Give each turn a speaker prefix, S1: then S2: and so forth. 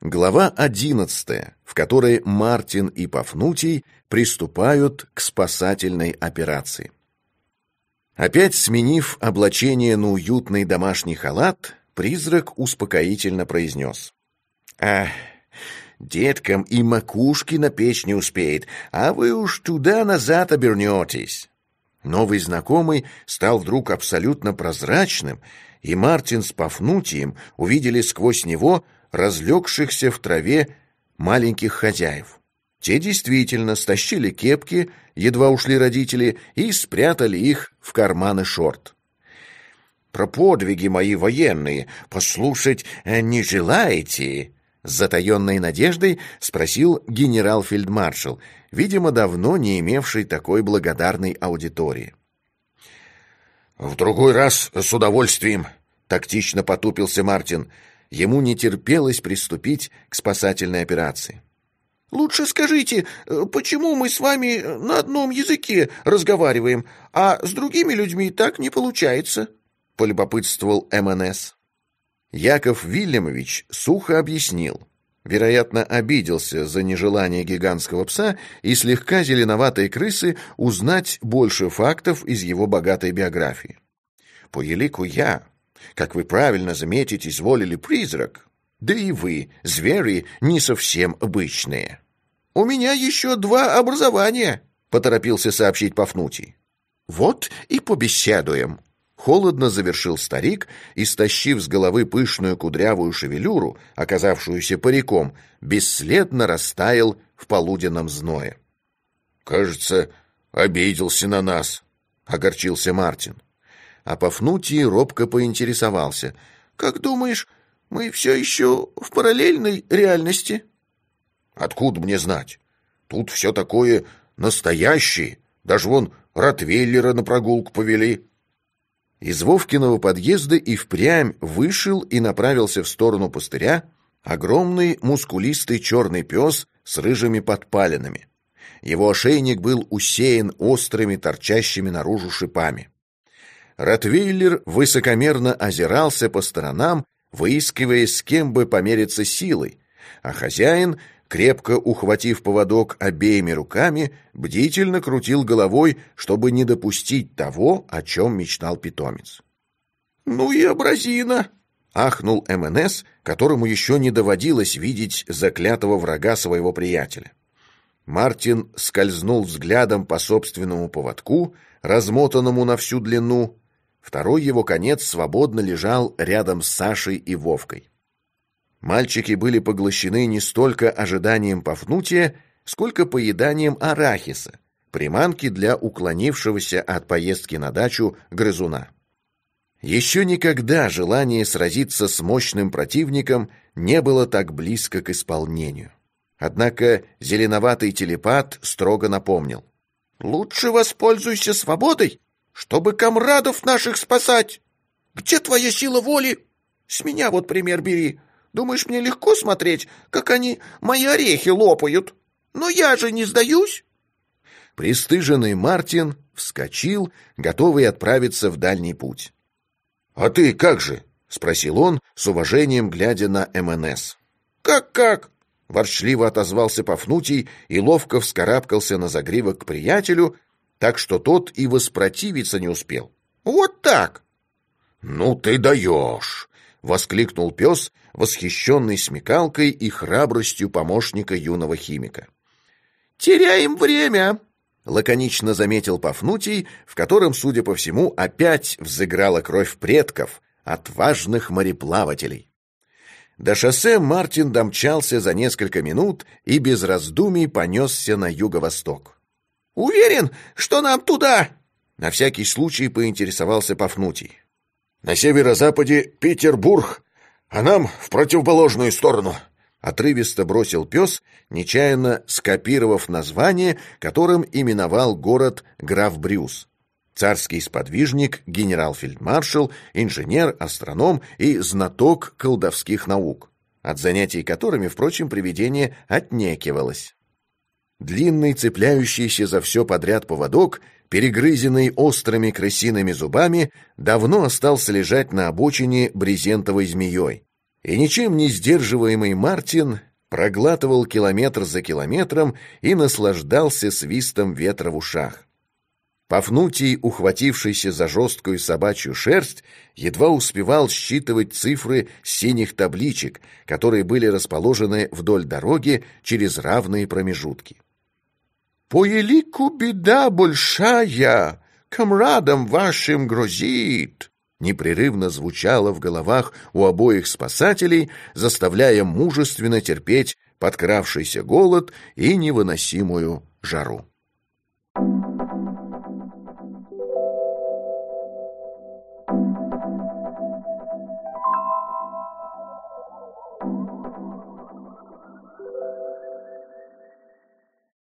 S1: Глава одиннадцатая, в которой Мартин и Пафнутий приступают к спасательной операции. Опять сменив облачение на уютный домашний халат, призрак успокоительно произнес. «Ах, деткам и макушки на печь не успеет, а вы уж туда-назад обернетесь». Новый знакомый стал вдруг абсолютно прозрачным, и Мартин с Пафнутием увидели сквозь него – разлегшихся в траве маленьких хозяев. Те действительно стащили кепки, едва ушли родители, и спрятали их в карманы шорт. «Про подвиги мои военные послушать э, не желаете?» С затаенной надеждой спросил генерал-фельдмаршал, видимо, давно не имевший такой благодарной аудитории.
S2: «В другой раз с удовольствием», — тактично потупился Мартин.
S1: Ему не терпелось приступить к спасательной операции.
S3: «Лучше скажите, э, почему мы с вами на одном языке разговариваем, а с другими людьми так не получается?» — полюбопытствовал МНС.
S1: Яков Вильямович сухо объяснил. Вероятно, обиделся за нежелание гигантского пса и слегка зеленоватой крысы узнать больше фактов из его богатой биографии. «По елику я, как вы правильно заметите, изволили призрак. Да и вы, звери, не совсем обычные.
S3: «У меня еще два образования», — поторопился сообщить Пафнутий.
S1: «Вот и побеседуем», — холодно завершил старик и, стащив с головы пышную кудрявую шевелюру, оказавшуюся париком, бесследно растаял в полуденном зное.
S2: «Кажется, обиделся на нас», — огорчился Мартин
S1: а Пафнутий робко поинтересовался.
S3: «Как думаешь, мы все еще в параллельной реальности?»
S2: «Откуда мне знать? Тут все такое настоящее. Даже вон Ротвейлера на прогулку повели».
S1: Из Вовкиного подъезда и впрямь вышел и направился в сторону пустыря огромный мускулистый черный пес с рыжими подпалинами. Его ошейник был усеян острыми, торчащими наружу шипами. Ротвейлер высокомерно озирался по сторонам, выискивая, с кем бы помериться силой, а хозяин, крепко ухватив поводок обеими руками, бдительно крутил головой, чтобы не допустить того, о чем мечтал питомец.
S3: «Ну и образина!»
S1: — ахнул МНС, которому еще не доводилось видеть заклятого врага своего приятеля. Мартин скользнул взглядом по собственному поводку, размотанному на всю длину, Второй его конец свободно лежал рядом с Сашей и Вовкой. Мальчики были поглощены не столько ожиданием Пафнутия, сколько поеданием арахиса, приманки для уклонившегося от поездки на дачу грызуна. Еще никогда желание сразиться с мощным противником не было так близко к исполнению. Однако зеленоватый телепат строго напомнил.
S3: «Лучше воспользуйся свободой, чтобы комрадов наших спасать. Где твоя сила воли? С меня вот пример бери. Думаешь, мне легко смотреть, как они мои орехи лопают? Но я же не сдаюсь.
S1: Престыженный Мартин вскочил, готовый отправиться в дальний путь.
S2: «А ты как же?»
S1: — спросил он, с уважением глядя на МНС.
S3: «Как-как?»
S1: — ворчливо отозвался Пафнутий и ловко вскарабкался на загривок к приятелю, так что тот и воспротивиться не успел.
S3: «Вот так!»
S2: «Ну ты даешь!»
S1: — воскликнул пес, восхищенный смекалкой и храбростью помощника юного химика.
S3: «Теряем время!»
S1: — лаконично заметил Пафнутий, в котором, судя по всему, опять взыграла кровь предков, отважных мореплавателей. До шоссе Мартин домчался за несколько минут и без раздумий понесся на юго-восток.
S3: Уверен, что нам туда?»
S1: На всякий случай поинтересовался Пафнутий.
S2: «На северо-западе Петербург, а нам в противоположную сторону»,
S1: отрывисто бросил пес, нечаянно скопировав название, которым именовал город граф Брюс. Царский сподвижник, генерал-фельдмаршал, инженер, астроном и знаток колдовских наук, от занятий которыми, впрочем, привидение отнекивалось. Длинный, цепляющийся за все подряд поводок, перегрызенный острыми крысиными зубами, давно остался лежать на обочине брезентовой змеей. И ничем не сдерживаемый Мартин проглатывал километр за километром и наслаждался свистом ветра в ушах. Пафнутий, ухватившийся за жесткую собачью шерсть, едва успевал считывать цифры синих табличек, которые были расположены вдоль дороги через равные промежутки.
S3: «По елику беда большая, комрадам вашим грозит!»
S1: непрерывно звучало в головах у обоих спасателей, заставляя мужественно терпеть подкравшийся голод и невыносимую жару.